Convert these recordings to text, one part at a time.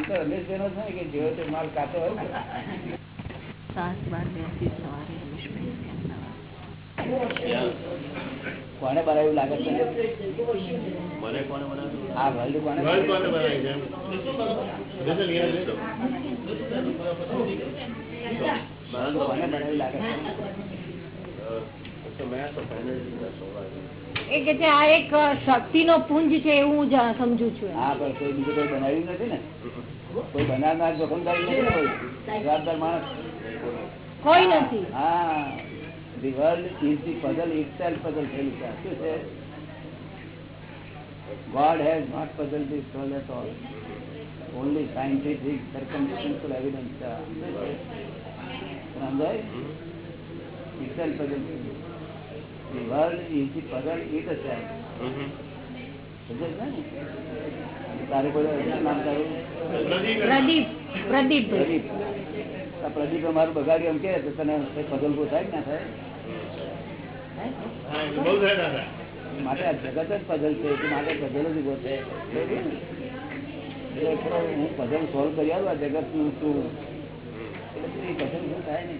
આમ તો રમેશભાઈ નો છે ને કે જેવો તે માલ કાતો હોય કોને બનાવ્યું લાગે છે? મને કોને બનાવ્યું? આ વર્લ્ડ કોને કોને બનાવ્યું? લાગે છે. એ કે આ એક શક્તિ નો પુંજ છે એવું હું સમજુ છું હા પણ કોઈ બીજું કોઈ બનાવ્યું નથી ને? કોઈ બનાવનાર જોખમદારી નથી ને કોઈ જવાબદાર માણસ કોઈ નથી હા the world is the puzzle itself puzzle થયેલું છે શું છે puzzled this world at all. Only scientific circumstantial evidence છે. શું છે? સમજાય? થયેલું. The world is the puzzle it itself. સમજાય ને? તારે કોઈ નામ તારું? પ્રદીપ. પ્રદીપ. પ્રદીપ. આ પ્રદીપ અમારું બગાડ્યું એમ કે તો તને પઝલ બહુ થાય ના થાય? એ. માટે આ જગત જ પઝલ છે કે માટે પઝલ જ ઊભો છે. હું પઝલ સોલ્વ કરી આવું આ જગતનું શું? એટલે પછી પઝલ શું થાય ને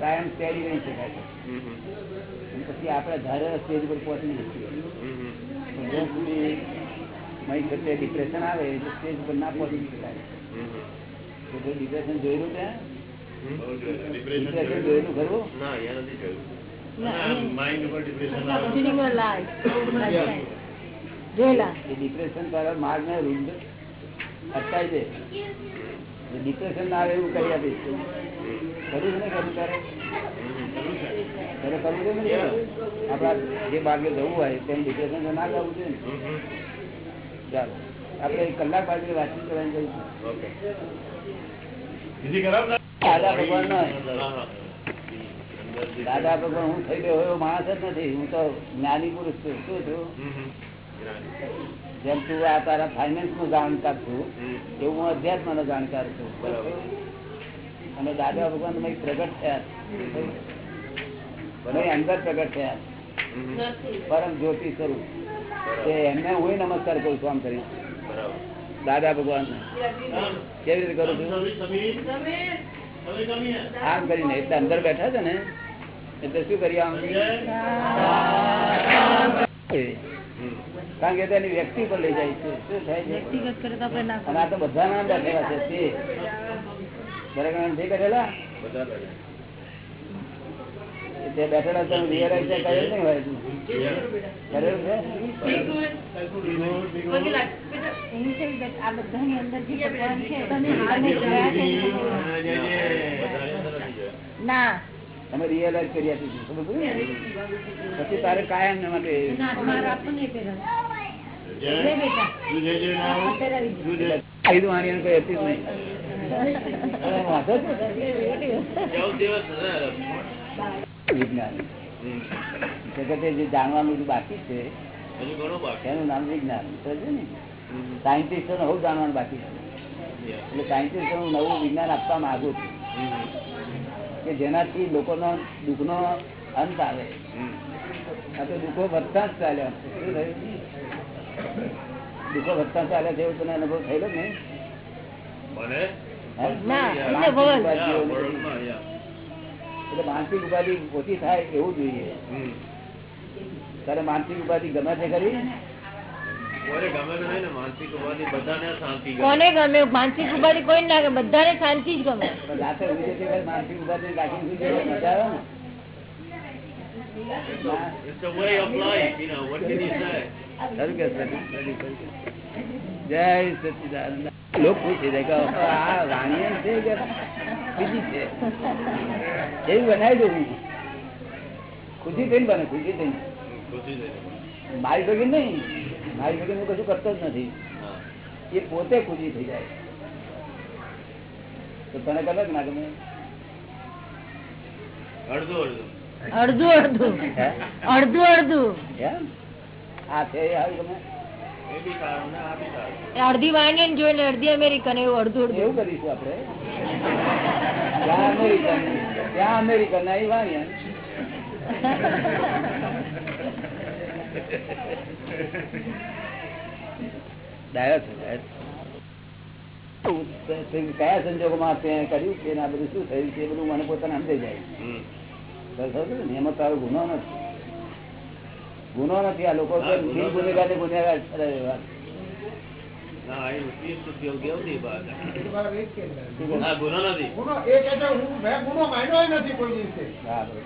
કાયમ સ્ટેડી નહીં શકાય. પછી આપણે ધારે સ્ટેજ પર પહોંચી શકીએ જ્યાં સુધી મય વચ્ચે ડિપ્રેશન આવે એટલે સ્ટેજ પર ના પહોંચી શકાય. તો કોઈ ડિપ્રેશન જોયેલું ત્યાં ડિપ્રેશન જોયેલું. ખરું ડિપ્રેશન દ્વારા માર્ગ ને રૂંધ અટકાઈ દે. ડિપ્રેશન ના આવે એવું કરી આપીશ. કરું છે ને કરું તારે? આપડા જે માર્ગે જવું હોય તેમ ડિપ્રેશન ના જવું છે ચાલો. આપડે કલાક બાજુ વાતચીત કરવાની ના? દાદા ભગવાન દાદા ભગવાન હું થઈ ગયો એવો માણસ જ નથી. હું તો જ્ઞાની પુરુષ છું. શું છું. જેમ તું આ તારા ફાઇનાન્સ નો જાણકાર છું. એવું હું અધ્યાત્મ નો જાણકાર છું. બરાબર. અને દાદા ભગવાન પ્રગટ થયા અંદર પ્રગટ થયા. પરમ જ્યોતિ સ્વરૂપ. એમને હું નમસ્કાર કરું છું આમ કરી દાદા ભગવાન. કેવી રીતે કરું છું. આમ કરીને એટલે અંદર બેઠા છે ને એટલે શું કરીએ આમ? કારણ કે તેની વ્યક્તિ પર લઈ જાય છે. શું થાય છે? વ્યક્તિગત કરે તો આપણે ના અને આ તો બધા નામ બેઠેલા છે. તે દરેક જે કરેલા બધા કરે. તે બેઠેલા તમે રિયલાઇઝ કરેલ નહીં હોય હજુ. કરેલું છે એની છે કે આ બધાની અંદર જે ભગવાન છે તમે જોયા છે ને? બધાની અંદર નથી જોયા. ના તમે રિયલાઇઝ કરી આપીશું સમજ પડી ને? પછી તારે કાયમ ને માટે વિજ્ઞાન. જગતે જે જાણવાનું બાકી છે એનું નામ વિજ્ઞાન સમજે ને. સાયન્ટિસ્ટો બહુ જાણવાનું બાકી છે. એટલે સાયન્ટિસ્ટો હું નવું વિજ્ઞાન આપવા માંગુ છું. કે જેનાથી લોકોનો દુઃખનો અંત આવે. આ તો દુઃખો વધતા જ ચાલ્યા શું થયું? દુઃખો વધતા ચાલ્યા છે એવું તને અનુભવ થયેલો જ નહીં? મને? હે? ના, એટલે માનસિક ઉપાધિ ઓછી થાય એવું જોઈએ. તારે માનસિક ઉપાધિ ગમે છે ખરી. કોને ગમે માનસિક ઉપાધિ કોઈ ના ગમે બધાને શાંતિ જ ગમે. માનસિક ઉપાધિ? જય સચિદાનંદ. લોક પૂછી જાય કે આ રાણીએ છે કે બીજી છે. એવું બનાવી દઉં હું. ખુશી થઈને બને ખુશી થઈને. મારી ભગી નહીં. મારી ભગી હું કશું કરતો જ નથી. એ પોતે ખુશી થઈ જાય. તો તને ગમે કે ના ગમે અડધું અડધું. અડધું અડધું. અડધું? આ છે ગમે ને અડધી વાણિયન જોઈને અડધી અમેરિકન એવું અડધું અડધું. એવું કરીશું આપણે. ત્યાં અમેરિકન ત્યાં અમેરિકન એ વાણિયા કયા સંજોગોમાં તે કર્યું છે આ બધું શું થયું છે બધું મને પોતાને સમજાઈ જાય. ને, એમાં તારો ગુનો નથી. ગુનો નથી આ લોકો ગુનેગાર ગુનેગાર ઠરાવે એ ઉઠી યોગ્ય હતી વાત શું ગુનો નથી. ગુનો એ કે છે હું મેં ગુનો માન્યો નથી કોઈ દિવસે. હા, બરોબર.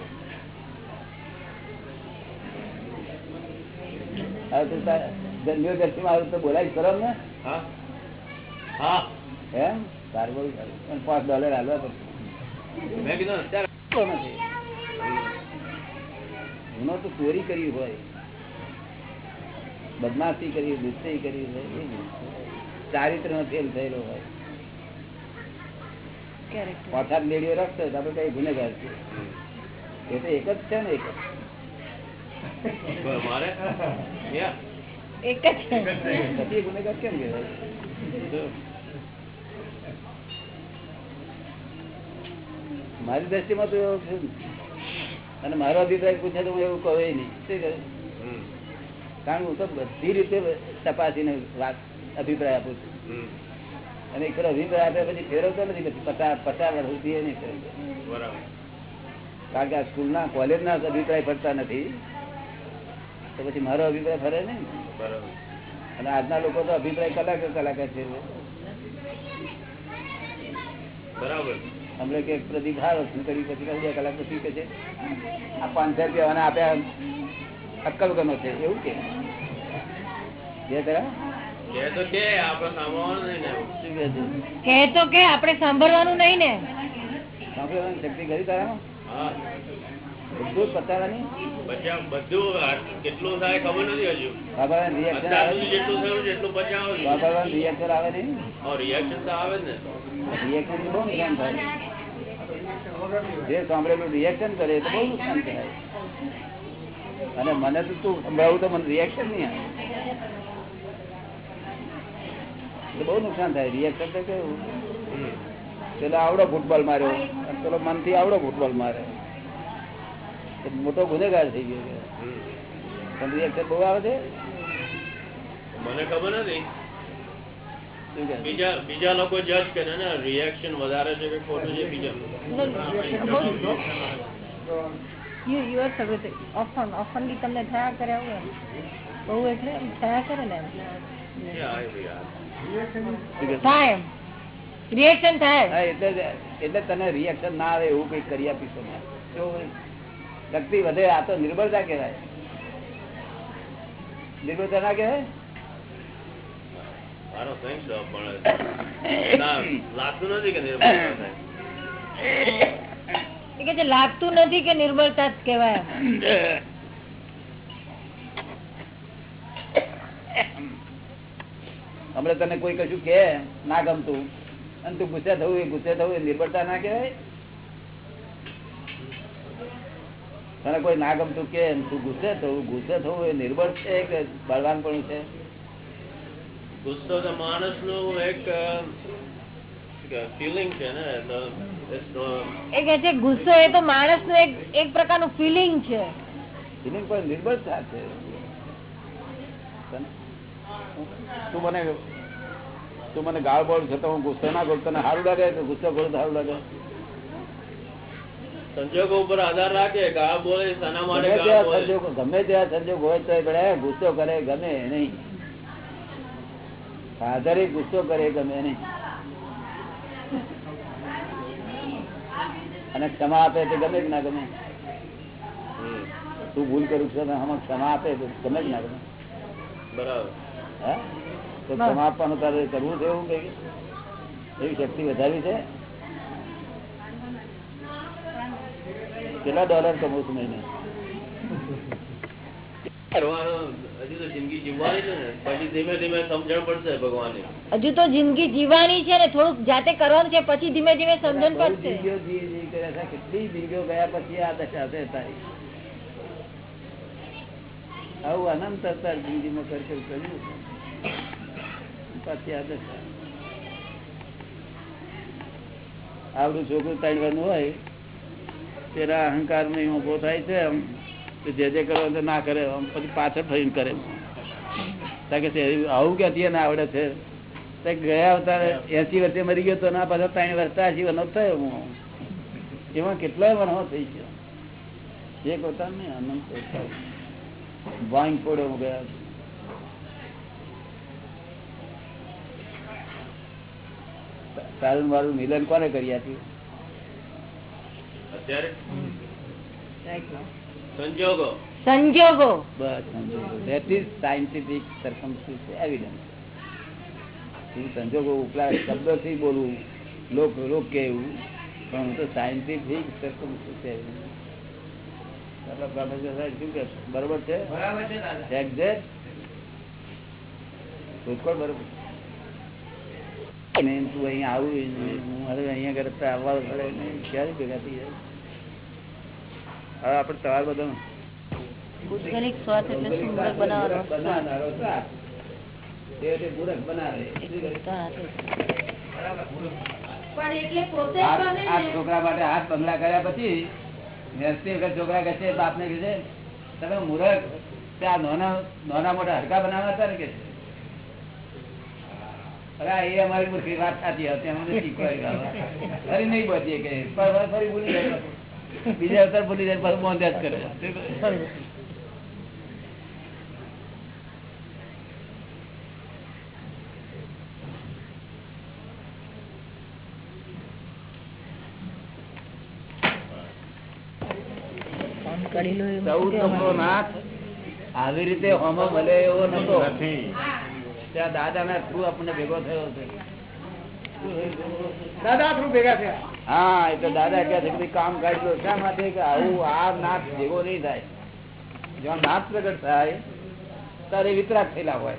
હવે તું તાર- જન્મ્યો વ્યક્તિમાં આવું તો બોલાય કરો ને હા. હા. એમ સારું બોલું સારું. પણ પાંચ ડોલર હાલવા પડશે. મેં કીધું અત્યારે તો નથી. ગુનો તો ચોરી કરી હોય. બદમાશી કરી દુષ્ટઈ કરી હોય એ. ચારિત્ર નો ફેલ થયેલો હોય. પાછા લેડીઓ રાખતો હોય તો આપણે કઈ ગુનેગાર છે એ તો એક જ છે ને એક જ. મારે? યા. એક જ છે. પછી એ ગુનેગાર કેમ કહેવાય? મારી દ્રષ્ટિમાં તો એવું છે. અને મારો અભિપ્રાય પૂછે તો હું એવું કહું નહીં. શું કહ્યું કારણ કે હું તો બધી રીતે તપાસીને વાત અભિપ્રાય આપું છું. અને એક અભિપ્રાય આપે પછી ફેરવતો નથી પછી પચાસ પચાસ વર્ષ સુધી નહીં ફેરવતો કારણ કે આ સ્કૂલના કોલેજના અભિપ્રાય ફરતા નથી. તો પછી મારો અભિપ્રાય ફરે નહીં બરાબર. અને આજના લોકો તો અભિપ્રાય કલાકે કલાકે છે. બરાબર. અમને કે પ્રદીપ હારો શું કરી પછી બે કલાક પછી કે છે. આ પાંચસો રૂપિયા આપ્યા અક્કલ ગનો છે. એવું કે? બે તરા કે તો કે આપણે સાંભળવાનું નહીં ને. શું કહે છે? કે તો કે આપણે સાંભળવાનું શક્તિ કરી તારા બધું જ પતાવાની બધું કેટલું થાય ખબર નથી હજુ. રિએક્શન જેટલું થયું આવે નહીં તો આવે ને. રિએક્શન બહુ નુકસાન થાય. જે સાંભળેલું રિએક્શન કરે તો બહુ નુકસાન થાય. અને મને તો તું સંભળાવું તો મને રિએક્શન નહીં આવે એટલે બહુ નુકસાન થાય. રિએક્શન તો કેવું? પેલો આવડો ફૂટબોલ માર્યો. અને પેલો મનથી આવડો ફૂટબોલ મારે. મોટો ગુનેગાર થઈ ગયો પણ રિએક્શન બહુ આવે છે? મને ખબર નથી. બીજા બીજા લોકો જજ કરે ને રિએક્શન વધારે છે કે ખોટું છે બીજા you you are often oftenly તમને થયા કરે આવું બહુ એટલે થયા કરે ને થાય રિએક્શન થાય એટલે એટલે તને રિએક્શન ના આવે એવું કઈ કરી આપીશ? શક્તિ વધે આ તો નિર્બળતા કહેવાય. નિર્બળતા ના કહેવાય? don't પણ લાગતું નથી કે છે લાગતું નથી કે નિર્બળતા જ કહેવાય. હમણાં તને કોઈ કશું કે? ના ગમતું. અને તું ગુસ્સે થવું એ ગુસ્સે થવું એ નિર્બળતા ના કહેવાય? તને કોઈ ના ગમતું કે તું ગુસ્સે થવું ગુસ્સે થવું એ નિર્ભર છે કે બળવાન પણ છે? ગુસ્સો તો માણસનું એક ફિલિંગ છે ને એ કે છે ગુસ્સો એ તો માણસનું એક એક પ્રકારનું ફિલિંગ છે. ફિલિંગ પણ નિર્બળતા છે. તું મને તું મને ગાળ બોલ છે તો હું ગુસ્સો ના કરું. તને સારું લાગે કે ગુસ્સો કરું સારું લાગે? સંજોગો ઉપર આધાર રાખે ગા બોલે શાના માટે ગમે ગા ત્યાં બોલે સંજોગ ગમે ત્યાં સંજોગ હોય તો પડે ગુસ્સો કરે ગમે નહીં. ફાધર ગુસ્સો કરે ગમે નહીં. અને ક્ષમા આપે તે ગમે કે ના ગમે. તું ભૂલ કરું છું ક્ષમા આપે તો ગમે કે ના ગમે. બરાબર. તો ક્ષમા આપવાનું તારે કરવું છે એવું કઈ? એવી શક્તિ વધારી છે? કેટલા ડોલર કમાવું છું મહિને? હજી તો જિંદગી જીવવાની છે ને. પછી ધીમે ધીમે સમજણ પડશે ભગવાનની. હજુ તો જિંદગી જીવવાની છે ને. થોડુંક જાતે કરવાનું છે પછી ધીમે ધીમે સમજણ પડશે. કેટલી જિંદગીઓ ગયા પછી આ દશા છે તારી. આવું અનંત જિંદગીમાં કર કર કર્યું આવડું છોકરું વર્ષનું હોય તેના અહંકારમાં ઊભો થાય છે આમ જે જે કરો ના કરે, આમ પછી પાછળ ફરીને કરે. કે આવું ક્યાંથી એને આવડે છે. ગયા અવતારે એસી વર્ષે મરી ગયો ના પાછા ત્રણ વર્ષ ત્યાસી વનો થયો હું. એમાં કેટલાય વણો થઈ ગયો? એક અવતાર નહીં, અનંત વાંગ પડ્યો ગયા તારું મારું મિલન કોને કરી આપ્યું સંજોગો. સંજોગો. બસ that is scientific circumstance evidence સંજોગો ઉપલા શબ્દોથી બોલવું લોક લોક કે એવું પણ હું તો સાયન્ટિફિક સર્કમસ્ટન્સ એવિડન્સ શું કે બરોબર છે? એક્ઝેક્ટ બરોબર. નહીં તું અહીંયા આવું હું હવે અહીંયા કરતા આવવા પડે ને ક્યારે ભેગા થઈ જાય? હવે આપણે સવાર બધો ભૌગોલિક સ્વાદ એટલે શું? મૂર્ખ બનાવવાનો બનાવનારો તે તે મૂર્ખ બનાવે. આ આ છોકરા માટે હાથ બંગલા કર્યા પછી નેસતી વખત છોકરા કહે છે બાપને કહે તમે મૂર્ખ ત્યાં નાના નાના મોટા હડકા બનાવવા હતા ને કે છે? એ અમારી મૂર્ખી વાત સાચી હતી અમને શીખવાડી. ફરી નહીં બચીએ કે ફરી ફરી ભૂલી જાય બીજા અવતાર ભૂલી જાય પછી બોંધ્યા જ કરે. ચૌદ નંબરો નાથ. આવી રીતે હોમો મળે એવો નતો ત્યાં દાદા ના થ્રુ આપણને ભેગો થયો છે. દાદા થ્રુ ભેગા થયા? હા એ તો દાદા કહે છે કે કામ કાઢ્યો શા માટે? કે આવું આ નાથ ભેગો નહીં થાય. જો નાથ પ્રગટ થાય ત્યારે વિતરાગ થયેલા હોય.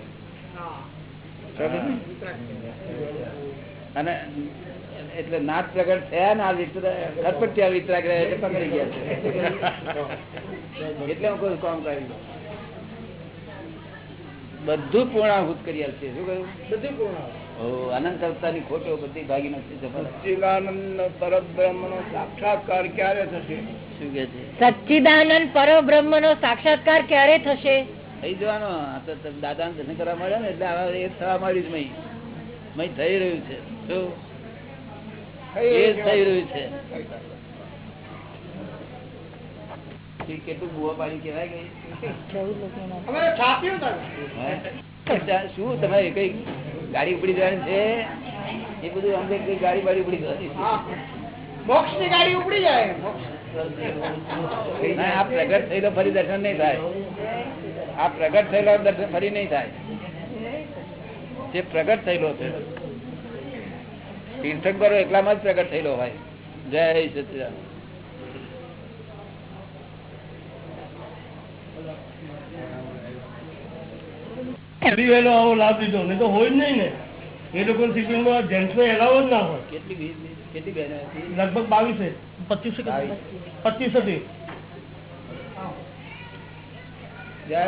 અને એટલે નાથ પ્રગટ થયા ને આ વિતરાક વિતરાગ રહ્યા એટલે પકડી ગયા છે. એટલે હું કોઈ કામ કરી. બધું પૂર્ણાહૂત કરી આપશે શું કહ્યું? બધું પૂર્ણ અનંત અવતારની ખોટો બધી ભાગી નથી સચ્ચિદાનંદ પરબ્રહ્મ નો સાક્ષાત્કાર ક્યારે થશે? શું કે છે? સચ્ચિદાનંદ પરબ્રહ્મ નો સાક્ષાત્કાર ક્યારે થશે? થઈ જવાનો. દાદા ને દર્શન કરવા મળ્યા ને એટલે હવે એ થવા મળ્યું જ મય. મય થઈ રહ્યું છે. શું? એ થઈ રહ્યું છે. ઈ કેટલું બુવા પાડી કેવાય ગઈ શું તમારે કઈ ગાડી ઉપડી જવાની છે? એ બધું અમને કઈ ગાડી બાડી ઉપડી જવાની છે? ની ગાડી ઉપડી જાય. આ પ્રગટ થયેલો ફરી દર્શન નહીં થાય. આ પ્રગટ થયેલો દર્શન ફરી નહીં થાય. જે પ્રગટ થયેલો છે. તીર્થંકરો એકલામાં જ પ્રગટ થયેલો હોય. જય સચિદાન ફરી વહેલો આવો લાભ લીધો નહીં તો હોય જ નહીં ને. એ લોકો સિટીમાં જેન્ટ્સને એલાવ જ ના હોય. કેટલી ભીડ કેટલી બહેનો હતી? લગભગ બાવીસે. પચીસ બાવીસ. પચીસ હતી. જય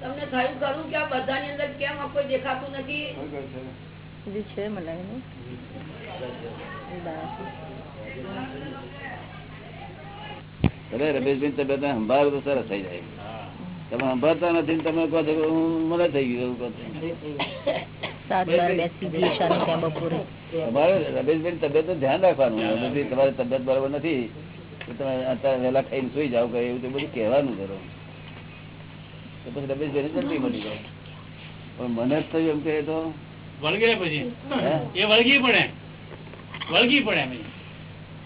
તમને થયું ખરું કે આ બધાની અંદર કેમ આ કોઈ દેખાતું નથી? હજી છે મને એનું. ભલે રમેશભાઈ તબિયત સંભાળો તો સરસ થઈ જાય. તમે સંભાળતા નથી તમે કહો છો હું મને થઈ ગયું એવું કહો તમારે રમેશભાઈ તબિયત ધ્યાન રાખવાનું. તમારી તબિયત બરાબર નથી. તમે અત્યારે વહેલા ખાઈને સુઈ જાવ કે એવું બધું કહેવાનું કરો. તો પછી રમેશભાઈ જલ્દી મળી જાય. પણ મને જ થયું એમ કે તો વળગે પછી? એ વળગી પડે. વળગી પડે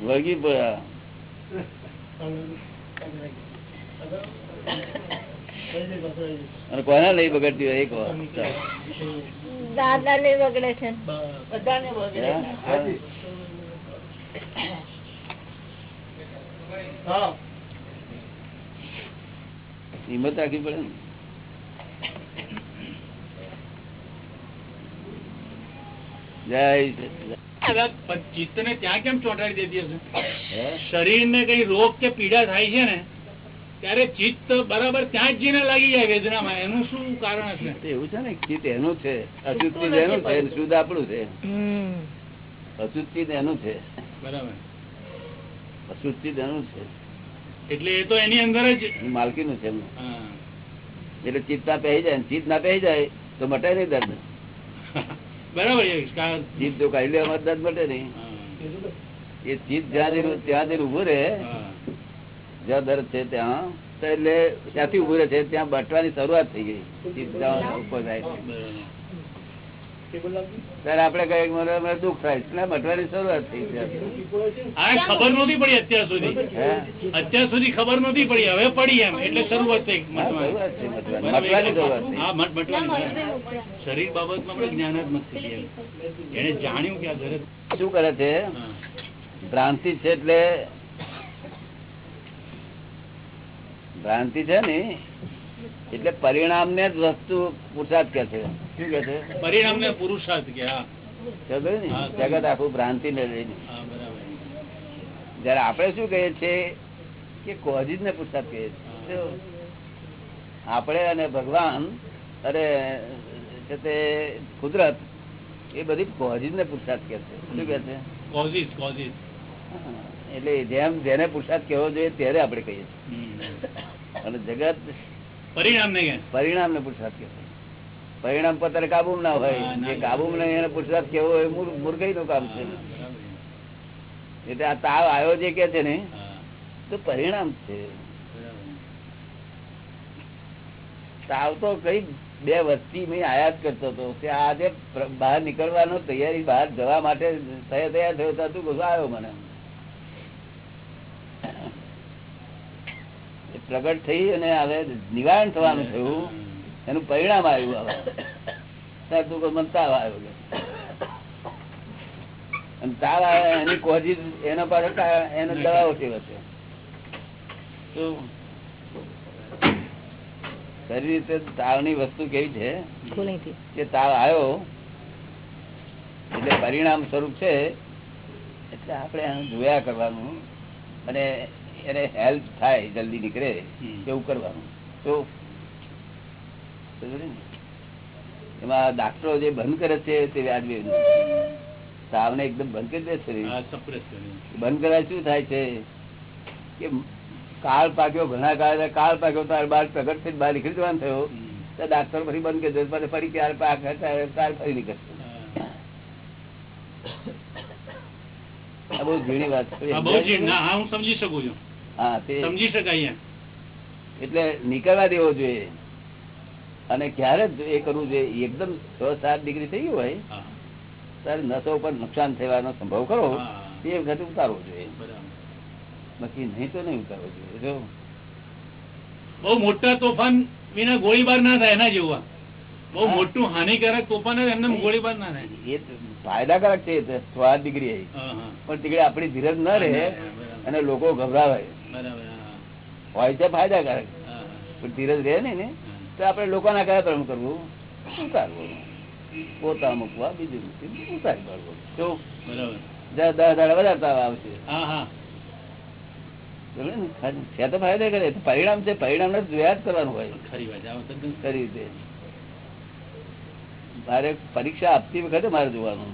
વળગી પડ્યા. અને કોને લઈ બગડતી હોય એક વાર? દાદા લઈ બગડે છે. બધાને બગડે હિંમત રાખવી પડે ને? જય ચિત્ત ને ત્યાં કેમ ચોંટાડી દેતી હશે? શરીર ને કઈ રોગ કે પીડા થાય છે ને ત્યારે ચિત્ત બરાબર ત્યાં જ જઈને લાગી જાય વેદનામાં. એનું શું કારણ હશે? તો એવું છે ને ચિત્ત એનું છે. અચુત ચિત્ત એનું છે શુદ્ધ આપણું છે. અચુત ચિત્ત એનું છે. બરાબર. અશુદ્ધ ચિત્ત એનું છે. એટલે એ તો એની અંદર જ એ માલકીનું છે. એટલે ચિત્ત ના પહેરી જાય ચિત્ત ના પહેરી જાય તો મટે નહીં દર્દ. બરાબર ચિત્ત જો કાઢી લેવામાં દર્દ મટે નહીં. હા. એ ચિત્ત જ્યાં ત્યાં જઈને ઉભું રહે જ્યાં દર્દ છે ત્યાં એટલે ત્યાંથી ઉભું રહે છે ત્યાં બટવાની શરૂઆત થઈ ગઈ. જ્યાં ઉપર થાય છે. બરાબર. ત્યારે આપણે કહીએ કે મને મને દુઃખ થાય એટલે બટવાની શરૂઆત થઈ ખબર નતી પડી અત્યાર સુધી. અત્યાર સુધી ખબર નતી પડી હવે પડી એમ એટલે શરૂઆત થઈ. શરીર બાબતમાં આપણે જ્ઞાન જ નથી એને જાણ્યું કે આ શું કરે છે. ભ્રાંતિ છે એટલે ભ્રાંતિ છે ને એટલે પરિણામ ને જ વસ્તુ પુરુષાર્થ કે છે. શું કે છે? પરિણામને પુરુષાર્થ કે ને? જગત આખું ભ્રાંતિ ને લઈને. જયારે આપણે શું કહીએ છીએ કે કોઝિજ ને પુરુષાર્થ કહીએ છીએ આપણે અને ભગવાન અરે છે તે કુદરત એ બધી કોઝિજ ને પુરુષાર્થ કે છે. શું કે છે? કોઝિજ કોઝિસ હા. એટલે જેમ જેને પુરુષાર્થ કેવો જોઈએ ત્યારે આપણે કહીએ છીએ. અને જગત પરિણામ ને પરિણામ ને પુરુષાર્થ કહે પરિણામ પત્ર કાબુ ના હોય. જે કાબુ નહીં એને પુરુષાર્થ કેવો હોય મુરગઈ નું કામ છે. એટલે આ તાવ આવ્યો જે કે છે ને તો પરિણામ છે. તાવ તો કઈ બે વસ્તી મેં આયાત કરતો હતો કે આજે બહાર નીકળવાનો તૈયારી બહાર જવા માટે તૈયાર તૈયાર થયો હતો તું કશું આવ્યો મને એ પ્રગટ થઈ અને હવે નિવારણ થવાનું થયું એનું પરિણામ આવ્યું હવે. તું તાવ આવ્યો અને તાવ આવે એની કોઝી એનો પાછો એનો દવાઓ છે વચ્ચે. તો રીતે તાવની વસ્તુ કેવી છે? કે તાવ આવ્યો એટલે પરિણામ સ્વરૂપ છે. એટલે આપણે જોયા કરવાનું. અને એને હેલ્પ થાય જલ્દી નીકળે એવું કરવાનું. તો એમાં ડાક્ટરો જે બંધ કરે છે તે વ્યાજબી. તાવને એકદમ બંધ કરી દે છે. બંધ કરાય શું થાય છે? કે કાળ પાક્યો ઘણા કાળ કાળ પાક્યો તાર બહાર પ્રગટ થઈ બહાર નીકળી જવાનું થયો. તો ડાક્ટર ફરી બંધ કરી દે ફરી ક્યારે પાક તાર ફરી નીકળશે. બહુ ઝીણી વાત હું સમજી શકું છું. હા તે સમજી શકાય એટલે નીકળવા દેવો જોઈએ. અને ક્યારે જ એ કરવું જોઈએ. એકદમ છ સાત ડિગ્રી થઈ ગયું હોય ત્યારે નસો ઉપર નુકસાન થવાનો સંભવ કરો. તે વખતે ઉતારવો જોઈએ. બાકી નહીં તો નહીં ઉતારવો જોઈએ જો. બહુ મોટા તોફાન વિના ગોળીબાર ના થાય એના જેવું બહુ મોટું હાનિકારક તોફાન એમને ગોળીબાર ના થાય. એ ફાયદાકારક છે સ્વાદ ડિગ્રી. પણ ડિગ્રી આપણી ધીરજ ના રહે અને લોકો ગભરાવાય હોય છે ફાયદાકારક. પણ ધીરજ રહે ને તો આપણે લોકોના કયા પ્રમ કરવું. ઉતારવું. પોતા મૂકવા બીજું ઉતારી પાડવું. તો બરાબર. દસ દસ દાડા વધારે આવશે. છે તો ફાયદા કરે પરિણામ છે પરિણામ ને જોયા જ કરવાનું હોય. ખરી વાત ખરી રીતે. મારે પરીક્ષા આપતી વખતે મારે જોવાનું.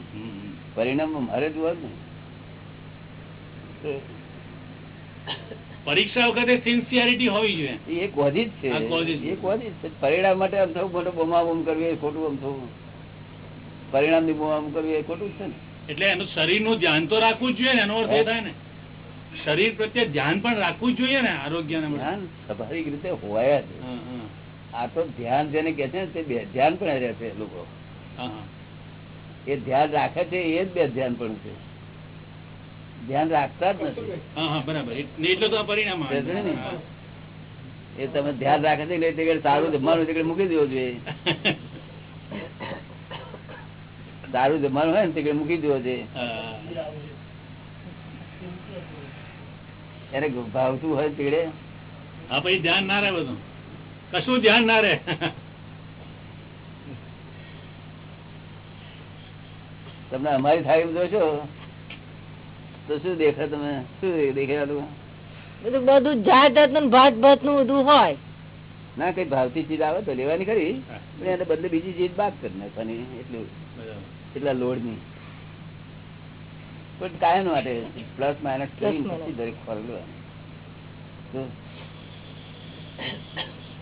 પરિણામ મારે જોવાનું. પરીક્ષા વખતે સિન્સિયરિટી હોવી જોઈએ. એ કોઝી જ છે. એ કોઝી છે. પરિણામ માટે આમ થવું મોટો બોમાબોમ કરવી એ ખોટું આમ થવું પરિણામની બોમાબોમ કરવી એ ખોટું છે ને. એટલે એનું શરીરનું ધ્યાન તો રાખવું જ જોઈએ ને એનો અર્થ એ થાય ને. શરીર પ્રત્યે ધ્યાન પણ રાખવું જોઈએ ને આરોગ્ય ને ધ્યાન સ્વાભાવિક રીતે હોય જ. આ તો ધ્યાન જેને કે છે ને તે બે ધ્યાન પણ રહે છે લોકો. એ ધ્યાન રાખે છે એ જ બે ધ્યાન પણ છે. ધ્યાન રાખતા જ નથી. એટલે તો પરિણામ. એ તમે ધ્યાન રાખે છે એટલે સારું જમવાનું તે મૂકી દેવું જોઈએ. સારું જમવાનું હોય ને તે મૂકી દેવો છે એને ભાવતું હોય તે હા પછી ધ્યાન ના રહે બધું. કશું ધ્યાન ના રહે. તમને અમારી થાળી જોશો? તો શું દેખાય તમે? શું દેખાતું બધું બધું જાત જાતનું ભાત ભાતનું બધું હોય. ના કઈ ભાવતી ચીજ આવે તો લેવાની ખરી. પણ એને બદલે બીજી ચીજ બાદ કરી નાખવાની એટલું એટલા લોડની પણ કાયમ માટે પ્લસ માઇનસ દરેક ફરેલું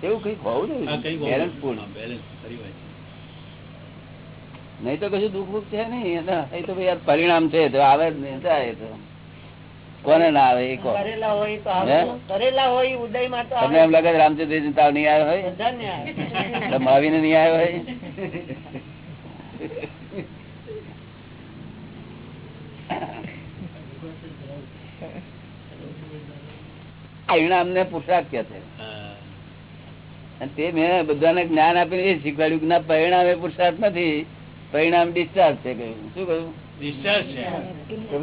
એવું કઈ હોવું જોઈએ. બેલેન્સ પૂર્ણ. હા, balance, ખરી વાત છે. નહીં તો કશું દુઃખ દુઃખ છે નઈ એ તો ભાઈ પરિણામ છે તો આવે જ નહીં. જાય તો. કોને ના આવે એ કરેલા હોય તો હે? આવે કરેલા હોય ઉદયમાં તો તમને એમ લાગે રામચંદ્ર તાવ નહીં આવ્યો હોય? તો નહીં આવ્યો હોય? પરિણામ ને પુરુષાર્થ કે છે. તે મેં બધાને જ્ઞાન આપીને એ શીખવાડ્યું કે ના પરિણામ એ પુરુષાર્થ નથી. પરિણામ ડિસ્ચાર્જ છે કહ્યું. શું કહ્યું? ડિસ્ચાર્જ છે.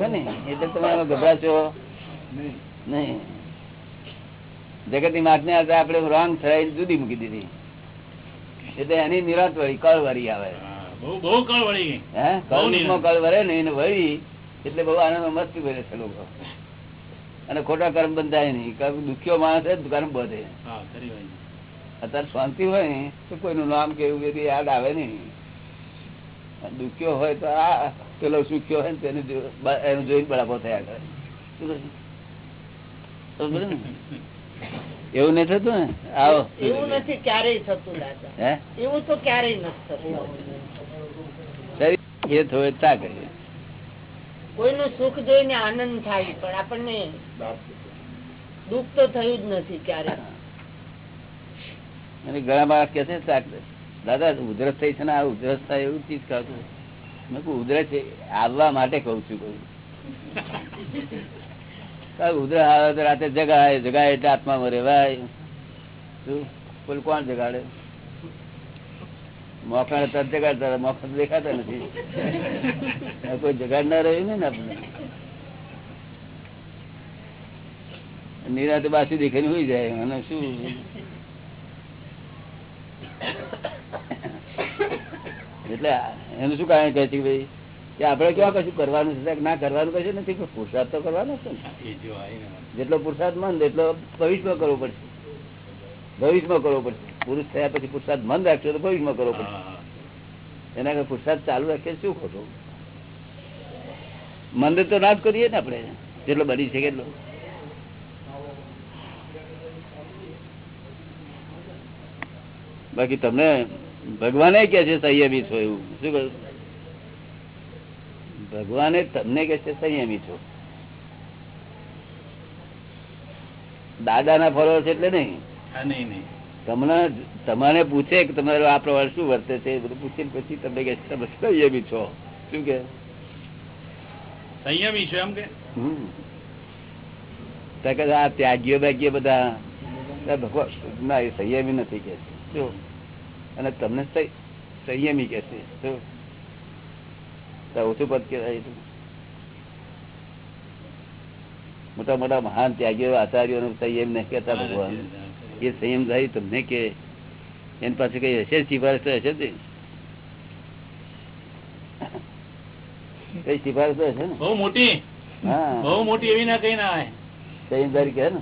ને એટલે તમે ગભરાશો? નહીં. જગતની માગને આપણે રોંગ થઈ જુદી મૂકી દીધી. એટલે એની નિરાત વળી કળ વળી આવે બહુ બહુ કળ વળી હે કળ કળ ને એને વળી એટલે બહુ આનંદ મસ્તી કરે છે લોકો. અને ખોટા કર્મ બંધાય નહીં. કર્મ દુખ્યો માણસ જ કર્મ બધે. છે. અત્યારે શાંતિ હોય ને તો કોઈનું નામ કેવું યાદ આવે નહીં. દુખ્યો હોય તો આ પેલો સુખ્યો હોય ને તેને એનું જોઈને બળાપો થયા કરે? એવું નથી થતું ને? આવો. એવું નથી ક્યારેય થતું હે? એવું તો ક્યારેય નથી થતું. એ થોડે ચા કરીએ કોઈનું સુખ જોઈને આનંદ થાય પણ આપણને દુઃખ તો થયું જ નથી ક્યારે અને ઘણા માણસ કે છે ચા કરે. દાદા, ઉધરસ થઈ છે ને, આ ઉધરસ થાય એવું ચીજ ખાતું મેં કહું ઉધરસ આવવા માટે કઉ છું કહું ઉધરસ આવે તો રાતે જગાય જગાય એટલે આત્મા મરે ભાઈ શું? બોલ, કોણ જગાડે? મોખાને તરત જગાડતા મોખા દેખાતા નથી. કોઈ જગાડનાર રહ્યું ને આપણે નિરાતે બાસી દેખાઈને હોઈ જાય. અને શું? એટલે એનું શું કારણ કહે છે કે ભાઈ કે આપણે કેવા કશું કરવાનું છે? ના કરવાનું કશું નથી પણ પુરુષાર્થ તો કરવાનો છે. જેટલો પુરસાદ મંદ એટલો ભવિષ્યમાં કરવો પડશે. ભવિષ્યમાં કરવો પડશે. પુરુષ થયા પછી પુરસાદ મંદ રાખશો તો ભવિષ્યમાં કરવો પડશે. એના કરતા પુરસાદ ચાલુ રાખીએ શું ખોટું? મંદ તો ના જ કરીએ ને આપણે. જેટલો બની છે એટલો. બાકી તમને ભગવાને કે છે સંયમી છો એવું. શું કહ્યું? ભગવાને તમને કે છે સંયમી છો. દાદા ના ફળો છે એટલે નહીં તમને તમારે પૂછે કે તમારો આ પ્રવાહ શું વર્તે છે બધું પૂછે પછી તમને કે તમે સંયમી છો. શું કે સંયમી છો એમ કે? આ ત્યાગીઓ બેગીઓ બધા ભગવાન ના એ સંયમી નથી કે શું? અને તમને સંયમી કે છે. ઓછું પદ કહેવાય મોટા મોટા મહાન ત્યાગીઓ આચાર્યો સંયમ નહીં કેતા ભગવાન. એ સંયમ થાય તમને કે એની પાસે કઈ હશે સિફારિશ તો હશે જ ને? કઈ સિફારસ તો હશે ને? બહુ મોટી. હા. બહુ મોટી એવી ના કઈ ના સંયમદારી કહે ને?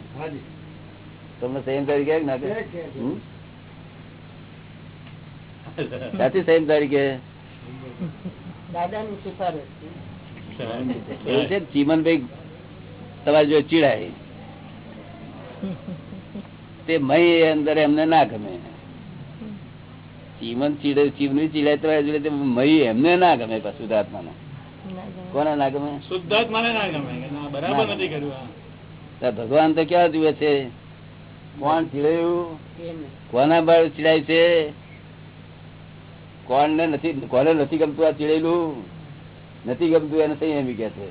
તમને સંયમદારી કહે ના કહે હમ? સાચી છે ને, ચીમનભાઈ તમારી જો ચીડાય. તે મય અંદર એમને ના ગમે. ચીમન ચીડે ચીમની ચીડાય તમારી જોડે તે મય એમને ના ગમે શુદ્ધાત્માનો. કોને ના ગમે? શુદ્ધાત્માને ના ગમે બરાબર નથી કર્યું ભગવાન તો ક્યાં જુએ છે? કોણ ચીડાયું કોના બાળ ચીડાય છે? કોણ ને નથી કોને નથી ગમતું આ ચીડેલું? નથી ગમતું એને સંયમી કે છે.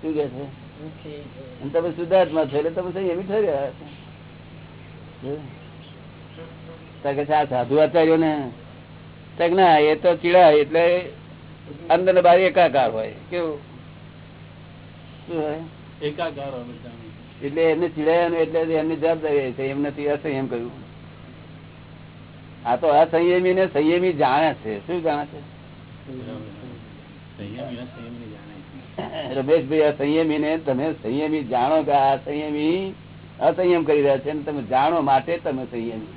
શું કે છે? તમે શુદ્ધાત્મા છો એટલે તમે સંયમી થઈ ગયા. કે આ સાધુ આચાર્યો ને તો ના એ તો ચીડાય એટલે અંદર ને બહાર એકાકાર હોય. કેવું? શું હોય? એકાકાર હોય એટલે એમને ચીડાયા એટલે એમની જવાબદારી છે. એમ નથી એમ કહ્યું આ તો અસંયમી ને સંયમી જાણે છે. શું જાણે છે? રમેશભાઈ અસંયમી ને તમે સંયમી જાણો કે આ સંયમી અસંયમ કરી રહ્યા છે તમે જાણો માટે તમે સંયમી.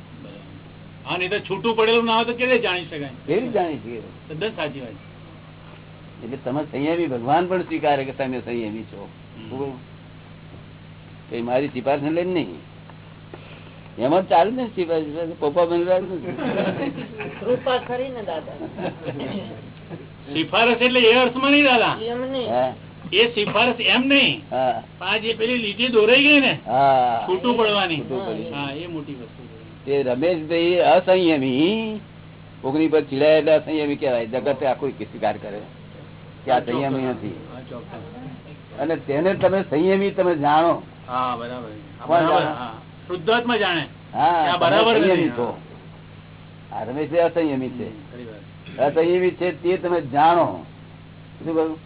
હા નહીં તો છૂટું પડેલું ના હોય તો કેવી જાણી શકાય? કેવી જાણી તદ્દન સાચી વાત એટલે તમે સંયમી ભગવાન પણ સ્વીકારે કે તમે સંયમી છો. કઈ મારી સિફારશ લઈને નહીં? એમાં ચાલે ને સિફારશ પપ્પા ખરી ને દાદા. સિફારસ એટલે એ અર્થમાં નહીં દાદા. એમ નહીં. હા. એ સિફારસ એમ નહીં. આ જે પેલી લીટી દોરાઈ ગઈ ને છૂટું પડવાની. હા એ મોટી વસ્તુ તે રમેશભાઈ અસંયમી. ઓગણી પર ચીડાય એટલે અસંયમી કહેવાય. જગત આખું સ્વીકાર કરે. કે આ સંયમી નથી. અને તેને તમે સંયમી તમે જાણો. હા બરાબર. શુદ્ધાત્મા જાણે. હા બરાબર નથી. છો. આ રમેશભાઈ અસંયમી છે. ખરી અસંયમી છે તે તમે જાણો. શું કહ્યું?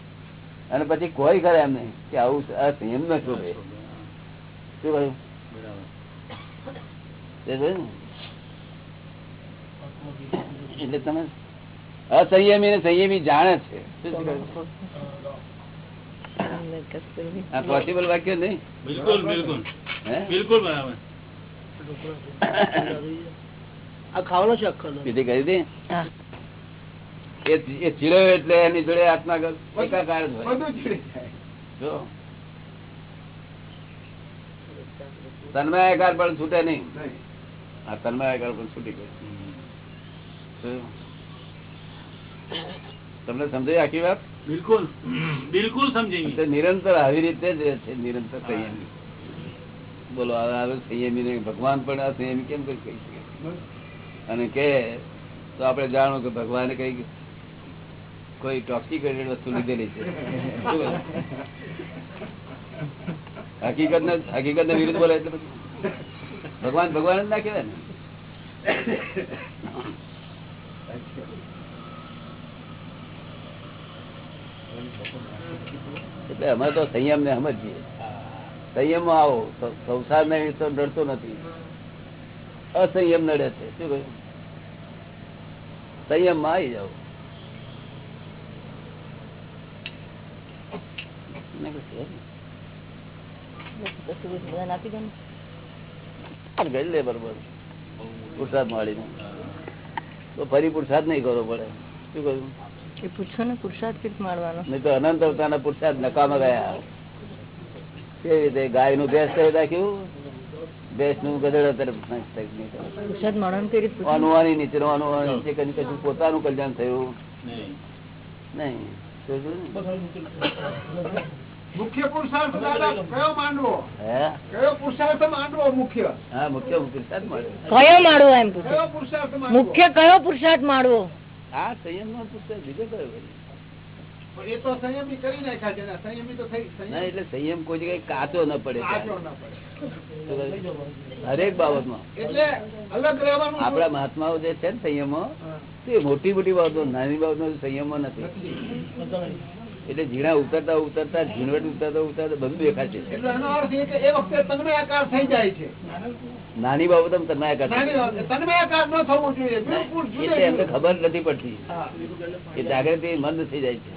અને પછી કોઈ કરે એમને કે આવું અસંયમ ન શું કહ્યું? એટલે તમે અસંયમી ને સંયમી જાણે છે. શું કહ્યું? આ પોસિબલ વાક્ય નહીં? બિલકુલ બિલકુલ. હે? બિલકુલ બરાબર. એ એ ચીડ્યો એટલે એની જોડે આત્મા એકાકાર જ હોય. બધું ચીડી જાય જો. તન્મયાકાર પણ છૂટે નહીં. આ તન્મયાકાર પણ છૂટી ગયો. તમને સમજાય આખી વાત? બિલકુલ. બિલકુલ સમજી નિરંતર આવી રીતે જ છે નિરંતર સંયમી બોલો હવે આવે સંયમી ભગવાન પણ આ સંયમી કેમ કરી કહી શકે? અને કે તો આપણે જાણો કે ભગવાને કઈ કોઈ ટોક્સિકેટેડ વસ્તુ લીધેલી છે. હકીકત ને હકીકત ને વિરુદ્ધ બોલે એટલે ભગવાન ભગવાન જ ના કહેવાય ને. એટલે અમે તો સંયમ ને સમજીએ. સંયમમાં આવો સંસાર ને તો નડતો નથી. અસંયમ નડે છે. શું કહ્યું? સંયમમાં આવી જાવ મેં કીધું, આપી દો ને. "ચાલ, ગઈ લે બરોબર. પુરસાદ માળીને. તો ફરી પુરસાદ નહીં કરવો પડે. શું કહ્યું? એ પૂછો ને પુરસાદ રીતે નહીં તો અનંત અવતારના પુરસાદ નકામા ગયા. કેવી રીતે ગાયનું ભેસ કરી નાખ્યું? ભેસનું ગધેડા તરફ? અનુવાની નીચે અનુવાની નીચે કશું પોતાનું કલ્યાણ થયું? નહીં? મુખ્ય પુરુષાર્થ કયો માંડવો? કયો પુરુષાર્થ માંડવો મુખ્ય? હા મુખ્ય પુરસાદ કયો માળવો એમ કયો પુરુષાર્થ મુખ્ય કયો પુરુષાર્થ માળવો આ સંયમ નો પુરુષાર્થ બીજો કયો એટલે સંયમ કોઈ જગ્યાએ કાચો ન પડે આચો ના પડે. હરેક બાબતમાં. એટલે અલગ રહેવાનું આપણા મહાત્માઓ જે છે ને સંયમો તે મોટી મોટી બાબતો નાની બાબતો સંયમો નથી. એટલે ઝીણા ઉતરતા ઉતરતા ઝીણવટ ઉતરતા ઉતરતા બધું દેખાશે. નાની બાબતો એમને ખબર નથી પડતી. એ જાગૃતિ મંદ થઈ જાય છે.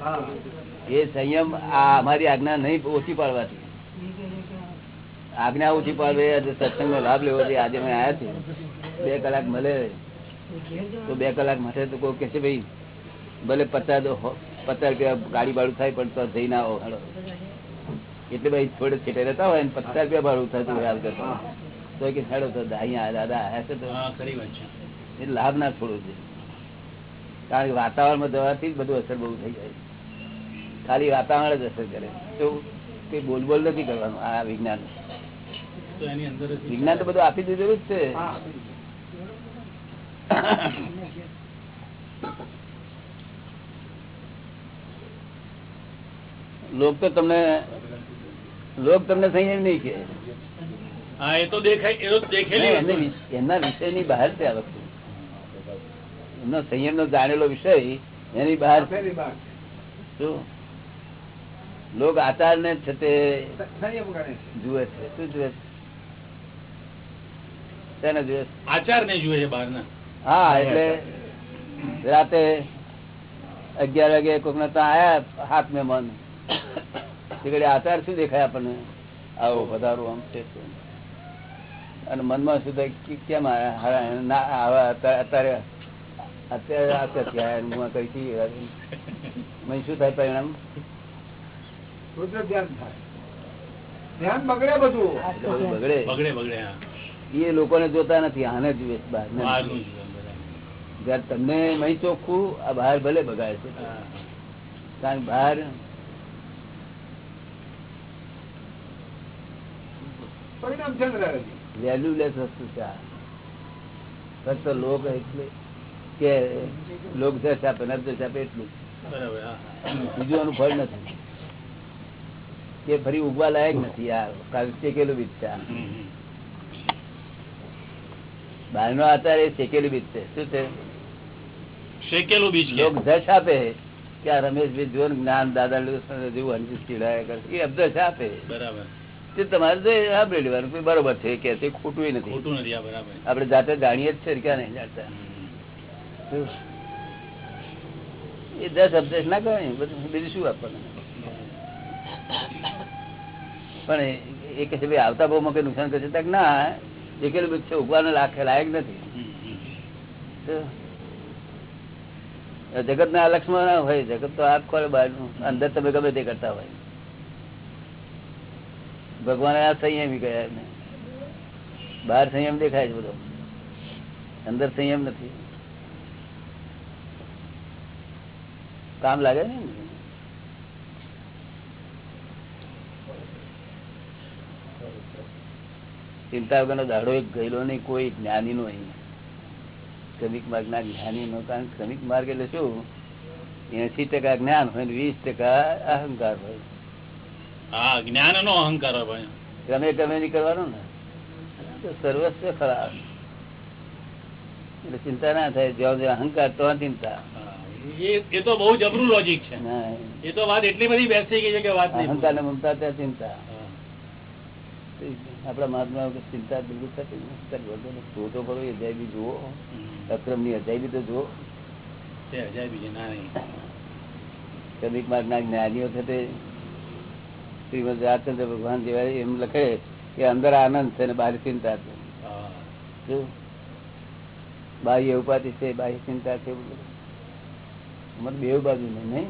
એ સંયમ આ અમારી આજ્ઞા નહીં ઓછી પાડવાથી. આજ્ઞા ઓછી પાડવે આજે સત્સંગનો લાભ લેવો છે આજે મેં આવ્યા છે બે કલાક મળે તો બે કલાક માટે તો કોઈ કે છે ભાઈ ભલે પચાસ પચાસ રૂપિયા ગાડી ભાડું થાય પણ તો ના આવો. એટલે ભાઈ થોડે છેટે રહેતા હોય ને પચાસ રૂપિયા ભાડું થતું હાલ કરતા તો કે હેડો તો અહીંયા દાદા છે તો. એ લાભ ના છોડવો છે. કારણ કે વાતાવરણમાં જવાથી જ બધું અસર બહુ થઈ જાય ખાલી વાતાવરણ જ અસર કરે તો કઈ બોલ બોલ નથી કરવાનું આ વિજ્ઞાન. તો એની અંદર જ વિજ્ઞાન તો બધું આપી દીધેલું જ છે. લોક તો તમને લોક તમને સંયમ નહીં કે. હા વિષય તો દેખાય એ તો દેખેલી નહીં, એમને વસ્તુ. વિ- એમના વિષયની બહાર છે આ વસ્તુ. એમનો સંયમ નો જાણેલો વિષય એની બહાર છે શું? લોક આચાર ને છે તે જુએ છે. શું જુએ છે? જુએ આચાર ને બહાર ના હા એટલે રાતે અગિયાર વાગે કોક ને ત્યાં આયા હાથ મેં મન. આચાર શું દેખાય આપણને? આવો વધારો આમ છે અને મનમાં શું થાય કેમ ના અત્યારે અત્યારે અત્યારે થયા? કઈ થી શું થાય પરિણામ? ધ્યાન થાય. બગડે બધું. બગડે. બગડે બગડે એ લોકોને જોતા નથી આને જુએ. જયારે તમને મહી ચોખ્ખું આ બહાર ભલે બગાડે છે. હા. કારણ બહાર પરિણામ વેલ્યુલેસ વસ્તુ છે ફક્ત લોક એટલે કે લોક દશ આપે નરદશ આપે એટલું. બીજું એનું ફળ નથી. કે ફરી ઉગવા લાયક નથી આ. કારણ શેકેલું બીજ છે બાર નો હમ. બહારનો આચાર એ શેકેલું બીજ છે. શું છે? શેકેલું બીજ લોક દશ આપે કે આ રમેશભાઈ જો જ્ઞાન દાદા જેવું હંજી ચીડાયા કરે. એ અબદશ આપે બરાબર. તે તમારે જો સાંભળી લેવાનું બરોબર છે કે તે ખોટું નથી. ખોટું નથી બરાબર આપણે જાતે જાણીએ જ છે ક્યાં નહીં જાણતા. એ દસ અબદેશ ના કરે બીજું શું આપવાનું? પણ એ- કહે છે ભાઈ આવતા બહુ કઈ નુકસાન કરશે તક ના શેકેલું બધું છે ઉગવાને લાખ લાયક નથી. જગત ના લક્ષ્મણ ના હોય જગત તો આગ ખોલે બહારનું અંદર તમે ગમે તે કરતા હોય. ભગવાને આ સંયમી ગયા એમને બહાર સંયમ દેખાય છે બધો. અંદર સંયમ નથી. કામ લાગે ને ચિંતા વગરનો દાડો એક ગયેલો નહીં, કોઈ જ્ઞાની નો અહીં. ક્રમિક માર્ગ ના જ્ઞાની નો કારણ ક્રમિક માર્ગ એટલે શું? એસી ટકા જ્ઞાન હોય વીસ ટકા અહંકાર હોય. હા જ્ઞાન નો અહંકાર હોય ભાઈ. ક્રમે ક્રમે નહીં કરવાનું ને. સર્વસ્વ ખરા એટલે ચિંતા ના થાય જ્યાં જ્યાં અહંકાર તો ચિંતા. એ- તો બહુ જબરું લોજિક છે. એ તો વાત એટલી બધી બેસી ગઈ છે કે વાત અહંકાર ને મમતા ત્યાં ચિંતા. આપડા મહાત્મા ચિંતા બિલકુલ થતી તો તો કરો અજાયબી જુઓ. અક્રમની અજાયબી તો જુઓ. તે અજાયબી છે ના નહીં. કદીક માર્ગ ના જ્ઞાનીઓ છે તે શ્રીમદ રાજચંદ્ર ભગવાન જેવા એમ લખે કે અંદર આનંદ છે ને બહાર ચિંતા છે હા. બાહ્ય ઉપાધિ છે બાહ્ય ચિંતા છે. અમારે બેવ બાજુ નહીં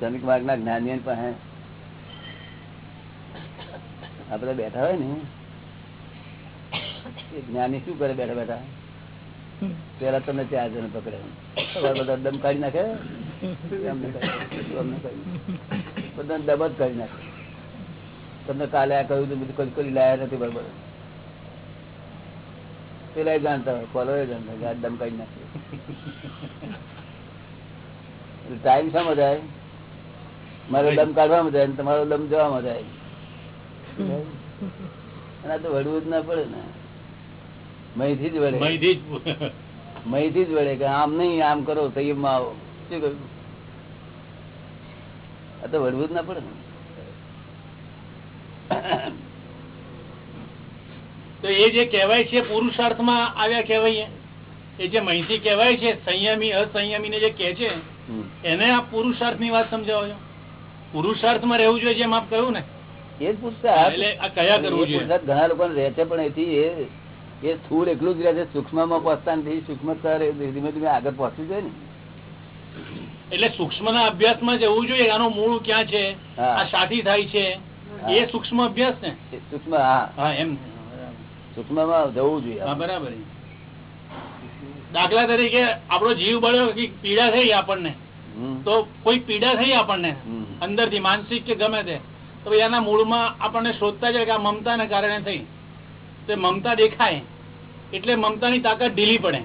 ધનિક માર્ગ ના જ્ઞાનીઓ પાસે આપડે બેઠા હોય ને જ્ઞાની શું કરે બેઠા બેઠા? પેલા તમને ચાર જણ પકડે. બધા દમ કાઢી નાખે? બધા દમ જ કાઢી નાખે. તમને કાલે આ કહ્યું બધું કોઈ કોઈ લાયા નથી બરોબર. પેલા એ જાણતા હોય કોલો એ જાણતા હોય દમ કાઢી નાખે. ટાઈમ શા જાય મારો દમ કાઢવામાં જાય ને તમારો દમ જવામાં જાય આ તો વળવું જ ના પડે ને. મહીથી જ વળે. મહીથી જ મહીથી જ વળે કે આમ નહીં આમ કરો સંયમમાં આવો. શું કહ્યું? આ તો વળવું જ ના પડે ને. તો એ જે કહેવાય છે પુરુષાર્થમાં આવ્યા કહેવાય એ. જે મહિતી કહેવાય છે સંયમી અસંયમી ને જે કહે છે એને આ પુરુષાર્થની વાત સમજાવો છો. પુરુષાર્થમાં રહેવું જોઈએ જેમ આપ કહ્યું ને. એ જ? પુરુષાર્થ ઘણા લોકો રહે છે પણ એથી એ એ સ્થૂળ એકલું જ રહે છે સૂક્ષ્મમાં પહોંચતા નથી સૂક્ષ્મ ધીમે ધીમે આગળ પહોંચવું જોઈએ ને. એટલે સૂક્ષ્મ ના અભ્યાસમાં જવું જોઈએ આનું મૂળ ક્યાં છે. આ સાથી થાય છે. એ સૂક્ષ્મ અભ્યાસ ને? સૂક્ષ્મ હા. હા એમ. સૂક્ષ્મમાં જવું જોઈએ. બરાબર. દાખલા તરીકે આપણો જીવ બળ્યો કે પીડા થઈ આપણને તો કોઈ પીડા થઈ આપણને અંદરથી માનસિક કે ગમે તે તો ભાઈ એના મૂળમાં આપણને શોધતા જાય કે આ મમતાને કારણે થઈ. તો મમતા દેખાય એટલે મમતાની તાકાત ઢીલી પડે.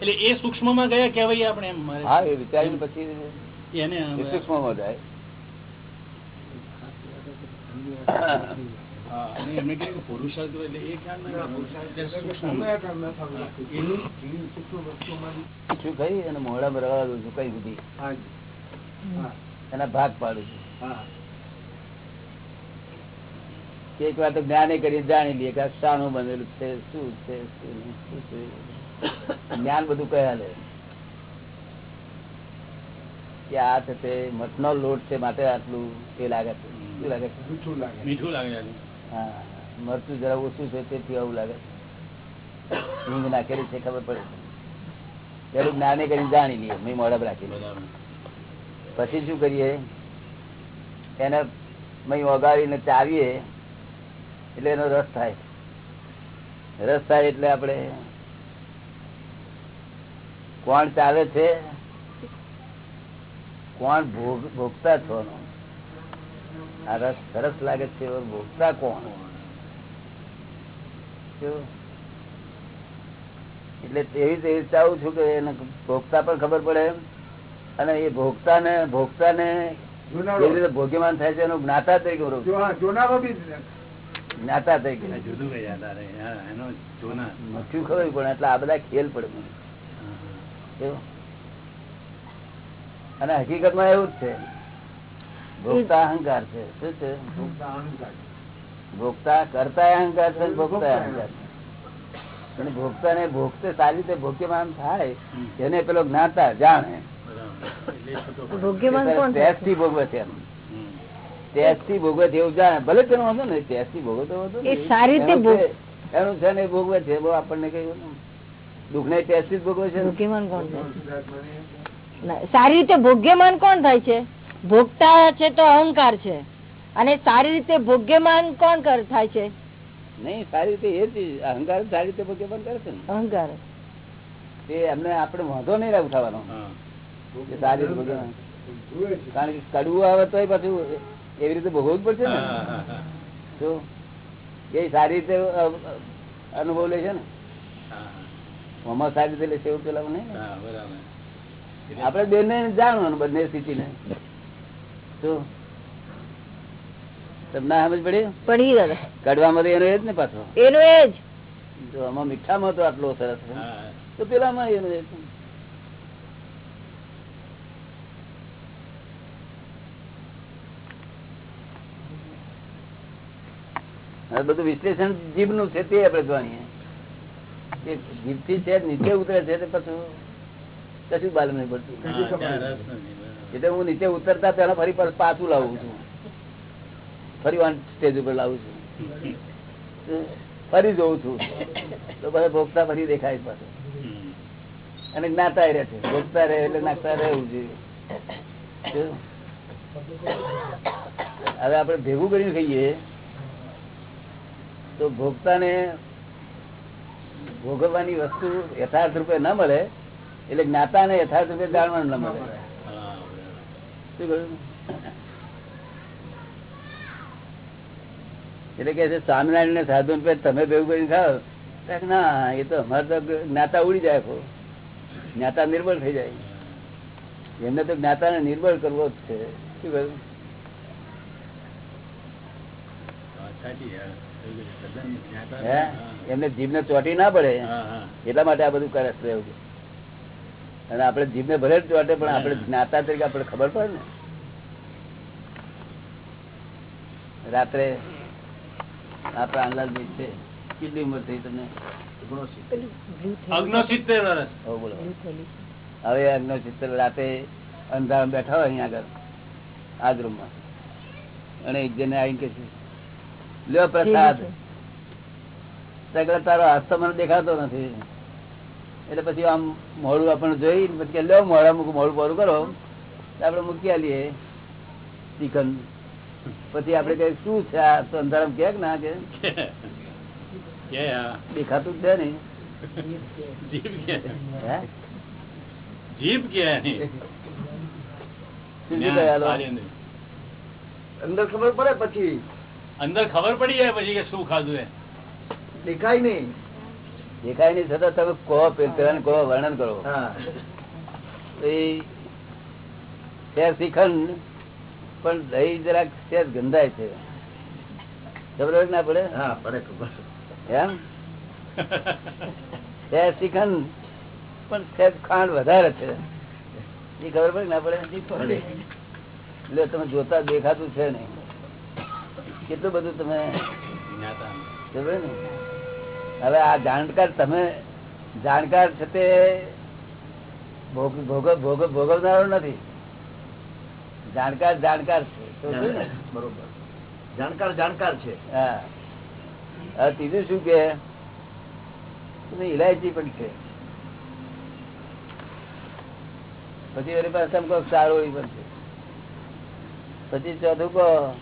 એટલે એ સૂક્ષ્મમાં ગયા કહેવાય આપણે એમ હા એ વિચારીને પછી એને એ સૂક્ષ્મમાં જાય. પુરુષાર્થ એટલે એ ખ્યાલ રવા દઉં છું કઈ બધી એના ભાગ પાડું છું. એક વાર તો જ્ઞાને કરી જાણી લઈએ કે શાનું બનેલું છે શું છે શું શું છે. જ્ઞાન બધું કયા લે? કે આ છે તે મઠનો લોટ છે માટે આટલું એ લાગે છે. શું લાગે છે? મીઠું લાગે. છે. હા મરચું જરા ઓછું છે તેથી આવું લાગે છે. હિંગ નાખેલી છે ખબર પડે પેલું જ્ઞાને કરીને જાણી લઈએ મેં મોઢા રાખી પછી શું કરીએ? એને મય વગાડીને ચાવીએ. એટલે એનો રસ થાય. રસ થાય એટલે આપણે કોણ ચાલે છે? કોણ ભોગ ભોગતા છો આ રસ સરસ લાગે છે ભોગતા કોણ? એટલે એવી તેવી ચાહું છું કે એને ભોગતા પણ ખબર પડે અને એ ભોગતા ને ભોગતા ને ભોગ્યમાન થાય છે એનું જ્ઞાતા તરીકે. જ્ઞાતા થઈ ગયા. જુદું નથી ખબર પણ એટલે આ બધા ખેલ પડે મને. અને હકીકતમાં એવું જ છે. ભોગતા અહંકાર છે. શું છે? ભોગતા કરતા અહંકાર છે ભોગતા અહંકાર અને ભોગતા ને ભોગતે સારી રીતે ભોગ્યમાન થાય એને પેલો જ્ઞાતા જાણે. ભોગ્યમાન ભોગવે છે એમ. હમ. ભોગવે છે એવું જાણે. ભલે તેનો વાંધો નહીં ટેસ્ટથી ભોગવે તો વાંધો એ સારી રીતે એનું છે- ને ભોગવે છે. બહુ આપણને કઈ દુઃખ ને ટેસ્ટથી ભોગવે છે ભોગ્યમાન કોણ થાય? સારી રીતે ભોગ્યમાન કોણ થાય છે? ભોગતા છે તો અહંકાર છે. અને સારી રીતે ભોગ્યમાન કોણ કર- થાય છે? નહીં સારી રીતે એ જ અહંકાર સારી રીતે ભોગ્યમાન કરે છે અહંકાર. એ એમને આપણે વાંધો નહીં રાખ થવાનો સારી રીતે કારણ કે કડવું આવે તો પાછું એવી રીતે ભોગવવું પડશે ને. તો એ સારી રીતે અનુભવ લે છે ને? હા, આમાં સારી રીતે લેશે એવું પેલા નહીં આપડે હા, બરાબર. બેને જાણવાનું બંને સ્થિતિને. શું તમને સમજ પડી? પડી દાદા. કડવામાં તો એનો એ જ ને પાછો? એનો એ જ. જો આમાં મીઠામાં તો આટલો સરસ તો પેલામાં એનો એ જ. બધું વિશ્લેષણ જીભનું છે તે જોવાની કે જીભથી છે નીચે ઉતરે છે પછી કશું બાલ નહીં પડતું. એટલે હું નીચે ઉતરતા પેલા ફરી પાછું લાવું છું. ફરી વાન સ્ટેજ ઉપર લાવું છું. ફરી જોઉં છું. તો બધા ભોગતા ફરી દેખાય પાછું. અને જ્ઞાતા રહે છે. ભોગતા રહે એટલે નાખતા રહેવું જોઈએ. હવે આપણે ભેગું કરીને ખાઈએ. તો ભોગતાને ભોગવવાની વસ્તુ યથાર્થ રૂપે ન મળે, એટલે જ્ઞાતાને યથાર્થ રૂપે જાણવાનું ન મળે? એટલે કે સ્વામિનારાયણ ને સાધુ ને તમે ભેગું કરીને ખાવ ના, એ તો અમારે તો જ્ઞાતા ઉડી જાય આખો. જ્ઞાતા નિર્બળ થઈ જાય. એમને તો જ્ઞાતાને નિર્બળ કરવો જ છે. શું કહ્યું? હા. એમને જીભને ચોટી ના પડે. એટલા માટે આ બધું કરે છે અને આપણે જીભને ભલે ચોટે પણ આપણે જ્ઞાતા તરીકે આપણે ખબર પડે ને. રાત્રે આ પ્રાણલાલજી છે. કેટલી ઉંમર થઈ તમને. હવે અગ્નો ચિત્ર રાતે અંધારા બેઠા હોય અહીંયા આગળ આ રૂમ રૂમમાં અને એક જણે આવીને કે છે લ્યો પ્રસાદ. તારો હાથ તો મને દેખાતો નથી. એટલે પછી આમ મોડું આપણને જોઈ પછી લ્યો મોડા મૂકું મોડું પોરું કરો. આપડે મૂકી આલીએ ચિકન. પછી આપડે કઈ શું છે આ? તો અંધારામ કે ના કે? કે દેખાતું જ છે ને. જીભ કે? અંદર ખબર પડે પછી. અંદર ખબર પડી જાય પછી કે શું ખાધું એ દેખાય નહીં. દેખાય નહીં છતાં તમે કહો પેલા કહો વર્ણન કરો. એ શ્રીખંડ પણ દહીં જરાક શેર ગંધાય છે. ખબર ના પડે? હા પડે એમ? શેર શ્રીખંડ પણ શેર ખાંડ વધારે છે. એ ખબર પડે ના પડે? એટલે તમે જોતા દેખાતું છે નહીં. કેટલું બધું તમે હવે આ જાણકાર તમે જાણકાર છે તે ભોગ- ભોગ- ભોગ- ભોગવનારો નથી. જાણકાર જાણકાર છે. બરોબર. જાણકાર જાણકાર છે. હા. ત્રીજું શું કે? ઇલાયચી પણ છે. પછી એની પાસે આમ કોક સારું એ પણ છે. પછી ચોથું કહો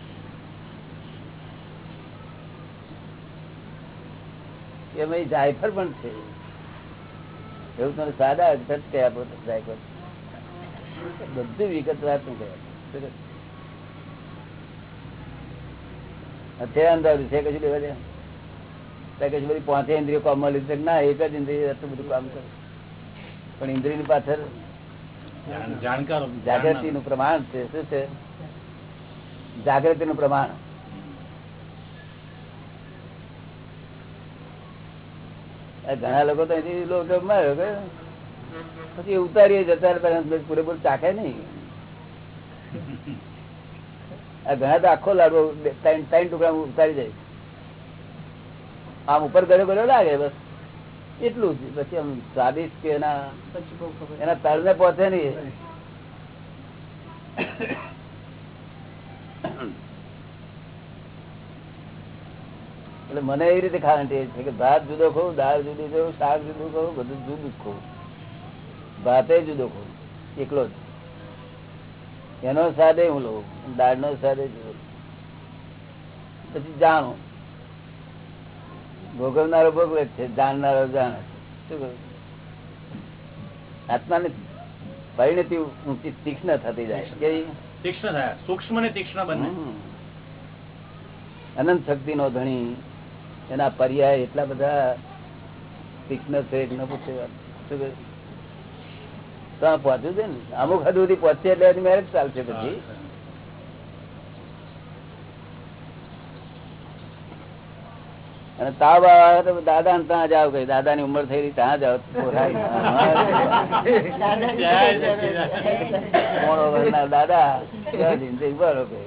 ભાઈ જાયફળ પણ છે. એવું તમે સાદા અક્ષર કે આપો જાયફળ. બધું વિગત વાતનું કહે અત્યારે અંદાજ છે કશું લેવા દે કશું બધી પાંચે ઇન્દ્રિયો કામમાં લીધે ના એક જ ઇન્દ્રિય આટલું બધું કામ કરે. પણ ઇન્દ્રિયની પાછળ જાણ- જાણકારો. જાગૃતિ નું પ્રમાણ છે. શું છે? જાગૃતિ નું પ્રમાણ આ ઘણા લોકો તો એથી લોકો માર્યો કે. પછી ઉતારીએ જતા પૂરેપૂરું ચાખે નહીં. ઘણા તો આખો લાડવો ત્રણ ટુકડા ઉતારી જાય આમ ઉપર ગયો ગયો લાગે બસ. એટલું જ. પછી આમ સ્વાદિષ્ટ કે એના એના તળને પહોંચે નહીં. એટલે મને એવી રીતે ખાવાની ટેવ છે કે ભાત જુદો ખાઉં દાળ જુદી ખાઉં શાક જુદું ખાઉં બધું જુદું જ ખાઉં ભાતે જુદો ખાઉં એકલો જ. એનો સ્વાદે હું લઉં દાળનો સ્વાદે જુદો પછી જાણું. ભોગવનારો ભોગવે છે જાણનારો જાણે શું કહ્યું? આત્માની પરિણતિ ઊંચી તીક્ષ્ણ થતી જાય કે તીક્ષ્ણ થાય. સૂક્ષ્મ ને તીક્ષ્ણ બને. અનંત શક્તિ નો ધણી એના પર્યાય એટલા બધા તીક્ષ્ણ છે ન પૂછે વાત. શું કહ્યું? તો આ પહોંચ્યું છે ને? અમુક હદ સુધી પહોંચે એટલે એની મેરેજ ચાલશે પછી અને તાવ આવે તો દાદા ને ત્યાં જાવ કઈ દાદા ની ઉંમર થઈ રહી ત્યાં જાવ દાદા. ત્યાં જઈને ઊભા રહો કઈ.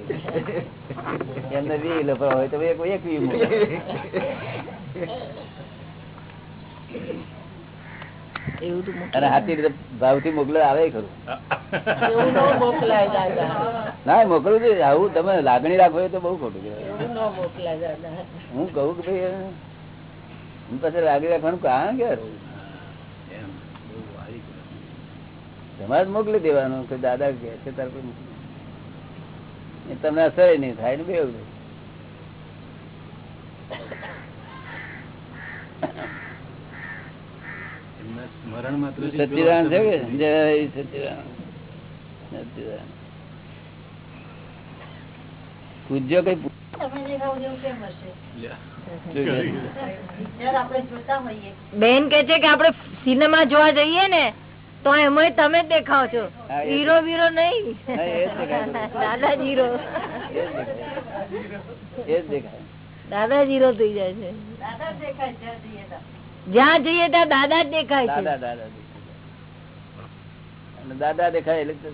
એમને વી લફડા હોય તો એક એક વી મૂકે. એવું તો અને હાથી રીતે ભાવથી મોકલે આવે ખરું ન મોકલું છે આવું તમે લાગણી રાખો એ તો બહુ ખોટું કહેવાય હું કહું કે ભાઈ હું પછી લાગણી રાખવાનું કારણ કે. તમારે મોકલી દેવાનું કે દાદા કે છે તાર મોકલી. એ તમને અસર નહીં થાય ને બેવું. સ્મરણ માત્ર સચ્ચિદાન છે કે જય સચ્ચિદાન સચ્ચિદાન પૂજ્ય કઈ બેન કે છે કે આપડે સિનેમા જોવા જઈએ ને તો એમાં તમે જ દેખાવ છો. હીરો વીરો નહીં. દાદા જ હીરો એ જ દેખાય. એ જ દેખાય દાદા જીરો થઈ જાય છે જ્યાં જઈએ ત્યાં દાદા જ દેખાય છે દાદા દાદા દેખાય. અને દાદા દેખાય એટલે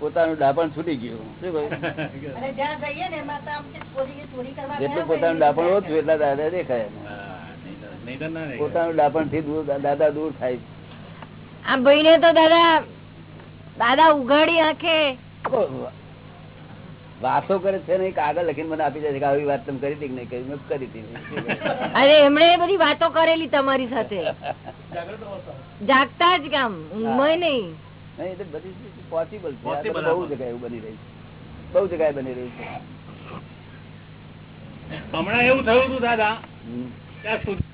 પોતાનું ડાપણ છૂટી ગયું શું કહ્યું જેટલું પોતાનું ડાપણ ઓછું એટલા દાદા દેખાય. પોતાનું ડાપણથી દૂર દાદા દૂર થાય આ ભાઈ ને તો દાદા દાદા ઉઘાડી આંખે. વાતો કરે છે ને કાગળ લખીને મને આપી જાય કે આવી વાત તમે કરી હતી કે નહીં કરી? મેં કરી હતી. અરે એમણે એ બધી વાતો કરેલી તમારી સાથે. જાગતા જ કામ ઊંઘમાં નહીં. નહીં એટલે બધી પોસિબલ છે. બહુ જગ્યાએ એવું બની રહી છે. બહુ જગ્યાએ બની રહી છે. હમણાં એવું થયું હતું દાદા ત્યાં શુદ્ધ